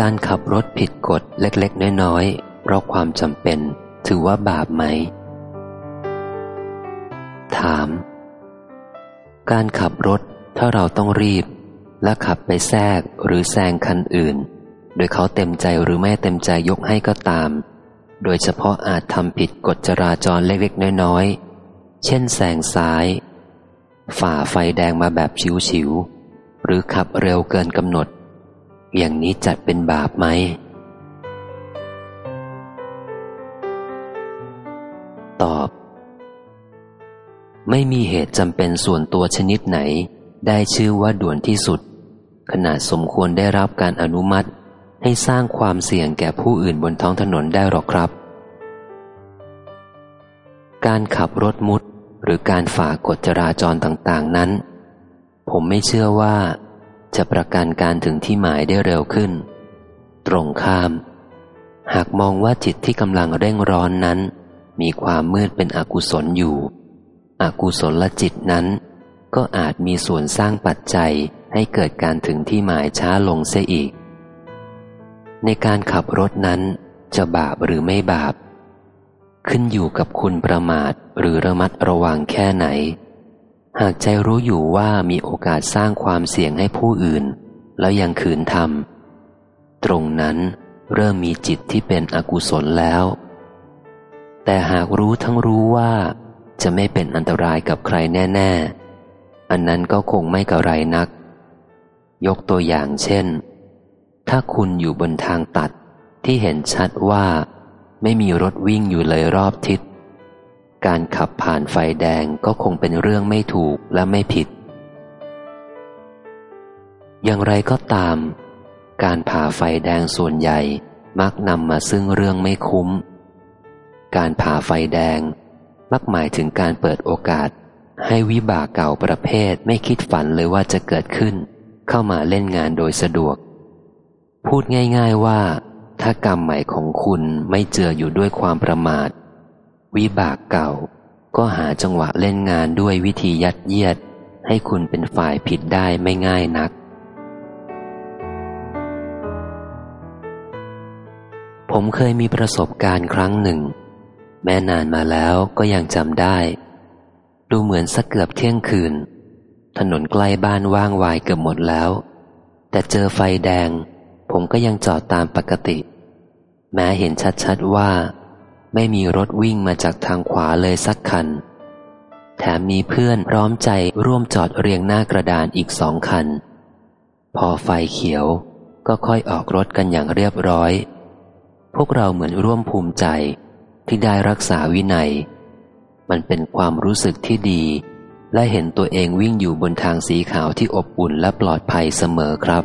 การขับรถผิดกฎเล็กๆ น้อยๆ เพราะความจำเป็น ถือว่าบาปไหม ถาม การขับรถถ้าเราต้องรีบ และขับไปแทรกหรือแซงคันอื่น โดยเขาเต็มใจหรือไม่เต็มใจยกให้ก็ตาม โดยเฉพาะอาจทำผิดกฎจราจรเล็กๆ น้อยๆ เช่นแซงซ้าย ฝ่าไฟแดงมาแบบชิวๆหรือขับเร็วเกินกำหนด อย่างนี้จัดเป็นบาปไหม ตอบ ไม่มีเหตุจำเป็นส่วนตัวชนิดไหน ได้ชื่อว่าด่วนที่สุด ขนาดสมควรได้รับการอนุมัติ ให้สร้างความเสี่ยงแก่ผู้อื่นบนท้องถนนได้หรอกครับ การขับรถมุดหรือการฝ่ากฎจราจรต่าง ๆ นั้น ผมไม่เชื่อว่า จะประกันการถึงที่หมายได้เร็วขึ้น ตรงข้าม หากมองว่าจิตที่กำลังเร่งร้อนนั้น มีความมืดเป็นอกุศลอยู่ อกุศลจิตนั้น ก็อาจมีส่วนสร้างปัจจัยให้เกิดการถึงที่หมายช้าลงเสียอีก ในการขับรถนั้นจะบาปหรือไม่บาป ขึ้นอยู่กับคุณประมาทหรือระมัดระวังแค่ไหน หากใจรู้อยู่ว่ามีโอกาสสร้างความเสี่ยงให้ผู้อื่น แล้วยังขืนทำตรงนั้นเริ่มมีจิตที่เป็นอกุศลแล้ว แต่หากรู้ทั้งรู้ว่า จะไม่เป็นอันตรายกับใครแน่ ๆ อันนั้นก็คงไม่กระไรนัก ยกตัวอย่างเช่น ถ้าคุณอยู่บนทางตัดที่เห็นชัดว่า ไม่มีรถวิ่งอยู่เลยรอบทิศ การขับผ่านไฟแดงก็คงเป็นเรื่องไม่ถูกและไม่ผิด อย่างไรก็ตาม การผ่าไฟแดงส่วนใหญ่มักนำมาซึ่งเรื่องไม่คุ้ม การผ่าไฟแดง มักหมายถึงการเปิดโอกาส ให้วิบากเก่าประเภทไม่คิดฝันเลยว่าจะเกิดขึ้น เข้ามาเล่นงานโดยสะดวก พูดง่าย ๆว่า ถ้ากรรมใหม่ของคุณไม่เจืออยู่ด้วยความประมาท วิบากเก่า ก็หาจังหวะเล่นงานด้วยวิธียัดเยียด ให้คุณเป็นฝ่ายผิดได้ไม่ง่ายนัก ผมเคยมีประสบการณ์ครั้งหนึ่ง แม้นานมาแล้วก็ยังจำได้ ดูเหมือนสักเกือบเที่ยงคืน ถนนใกล้บ้านว่างวายเกือบหมดแล้ว แต่เจอไฟแดง ผมก็ยังจอดตามปกติ แม้เห็นชัดๆว่า ไม่มีรถวิ่งมาจากทางขวาเลยสักคัน แถมมีเพื่อนพร้อมใจร่วมจอดเรียงหน้ากระดานอีกสองคัน พอไฟเขียวก็ค่อยออกรถกันอย่างเรียบร้อย พวกเราเหมือนร่วมภูมิใจที่ได้รักษาวินัย มันเป็นความรู้สึกที่ดี และเห็นตัวเองวิ่งอยู่บนทางสีขาวที่อบอุ่นและปลอดภัยเสมอครับ